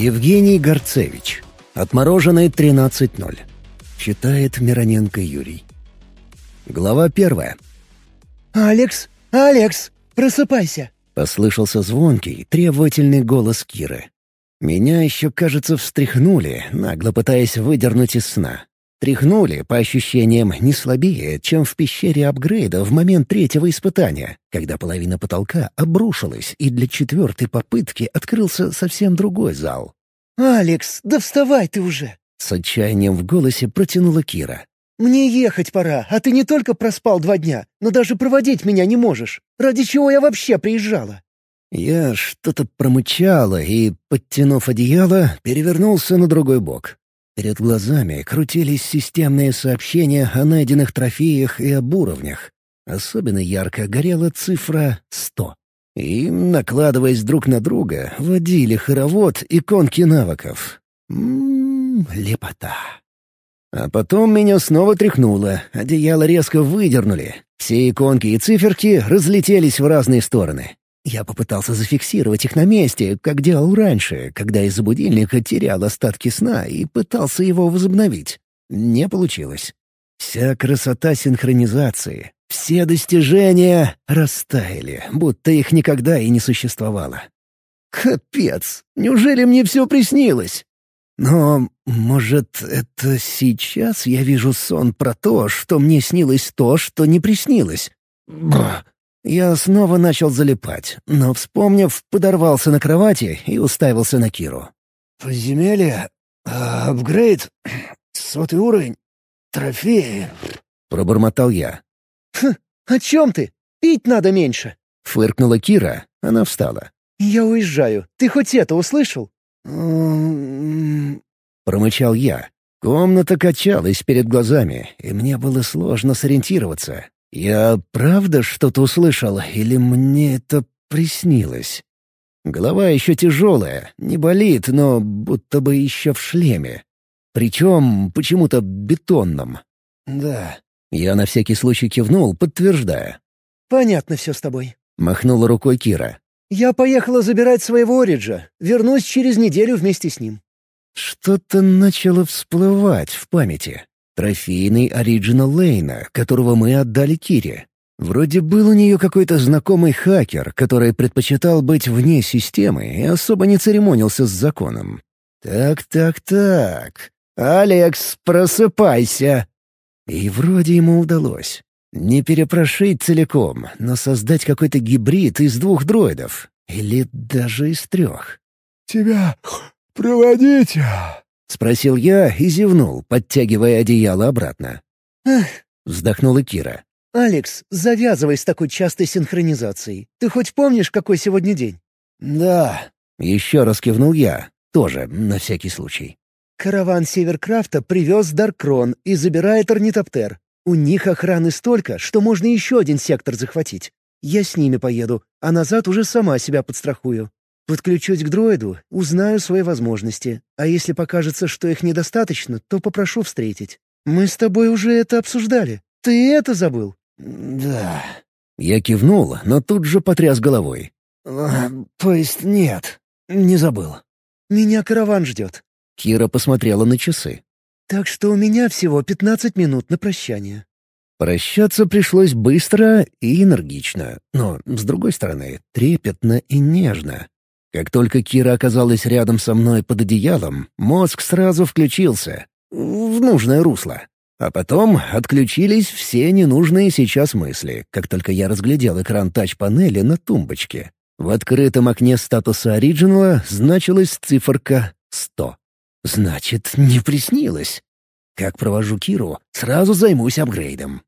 Евгений Горцевич. Отмороженный 13.0. Читает Мироненко Юрий. Глава первая. «Алекс! Алекс! Просыпайся!» — послышался звонкий, требовательный голос Киры. Меня еще, кажется, встряхнули, нагло пытаясь выдернуть из сна. Тряхнули, по ощущениям, не слабее, чем в пещере апгрейда в момент третьего испытания, когда половина потолка обрушилась, и для четвертой попытки открылся совсем другой зал. «Алекс, да вставай ты уже!» С отчаянием в голосе протянула Кира. «Мне ехать пора, а ты не только проспал два дня, но даже проводить меня не можешь. Ради чего я вообще приезжала?» Я что-то промычала и, подтянув одеяло, перевернулся на другой бок. Перед глазами крутились системные сообщения о найденных трофеях и об уровнях. Особенно ярко горела цифра 100. И, накладываясь друг на друга, водили хоровод иконки навыков. Ммм, лепота. А потом меня снова тряхнуло, одеяло резко выдернули. Все иконки и циферки разлетелись в разные стороны. Я попытался зафиксировать их на месте, как делал раньше, когда из-за будильника терял остатки сна и пытался его возобновить. Не получилось. Вся красота синхронизации, все достижения растаяли, будто их никогда и не существовало. Капец! Неужели мне все приснилось? Но, может, это сейчас я вижу сон про то, что мне снилось то, что не приснилось? Бр. Я снова начал залипать, но, вспомнив, подорвался на кровати и уставился на Киру. «Подземелье? А, апгрейд? Сотый уровень? Трофеи?» — пробормотал я. «Хм, о чем ты? Пить надо меньше!» — фыркнула Кира. Она встала. «Я уезжаю. Ты хоть это услышал?» Промычал я. Комната качалась перед глазами, и мне было сложно сориентироваться. Я правда что-то услышал, или мне это приснилось? Голова еще тяжелая, не болит, но будто бы еще в шлеме. Причем почему-то бетонном. Да. Я на всякий случай кивнул, подтверждая. «Понятно все с тобой», — махнула рукой Кира. «Я поехала забирать своего Ориджа. Вернусь через неделю вместе с ним». Что-то начало всплывать в памяти. Трофейный оригинал Лейна, которого мы отдали Кире. Вроде был у нее какой-то знакомый хакер, который предпочитал быть вне системы и особо не церемонился с законом. «Так, так, так. Алекс, просыпайся!» И вроде ему удалось. Не перепрошить целиком, но создать какой-то гибрид из двух дроидов. Или даже из трех. «Тебя проводите?» — спросил я и зевнул, подтягивая одеяло обратно. «Эх!» — вздохнула Кира. «Алекс, завязывай с такой частой синхронизацией. Ты хоть помнишь, какой сегодня день?» «Да». Еще раз кивнул я. Тоже, на всякий случай. «Караван Северкрафта привез Даркрон и забирает орнитоптер. У них охраны столько, что можно еще один сектор захватить. Я с ними поеду, а назад уже сама себя подстрахую. Подключусь к дроиду, узнаю свои возможности, а если покажется, что их недостаточно, то попрошу встретить. Мы с тобой уже это обсуждали. Ты это забыл?» «Да». Я кивнул, но тут же потряс головой. А, «То есть нет, не забыл». «Меня караван ждет». Кира посмотрела на часы. «Так что у меня всего пятнадцать минут на прощание». Прощаться пришлось быстро и энергично, но, с другой стороны, трепетно и нежно. Как только Кира оказалась рядом со мной под одеялом, мозг сразу включился в нужное русло. А потом отключились все ненужные сейчас мысли, как только я разглядел экран тач-панели на тумбочке. В открытом окне статуса оригинала значилась циферка 100. Значит, не приснилось. Как провожу Киру, сразу займусь апгрейдом.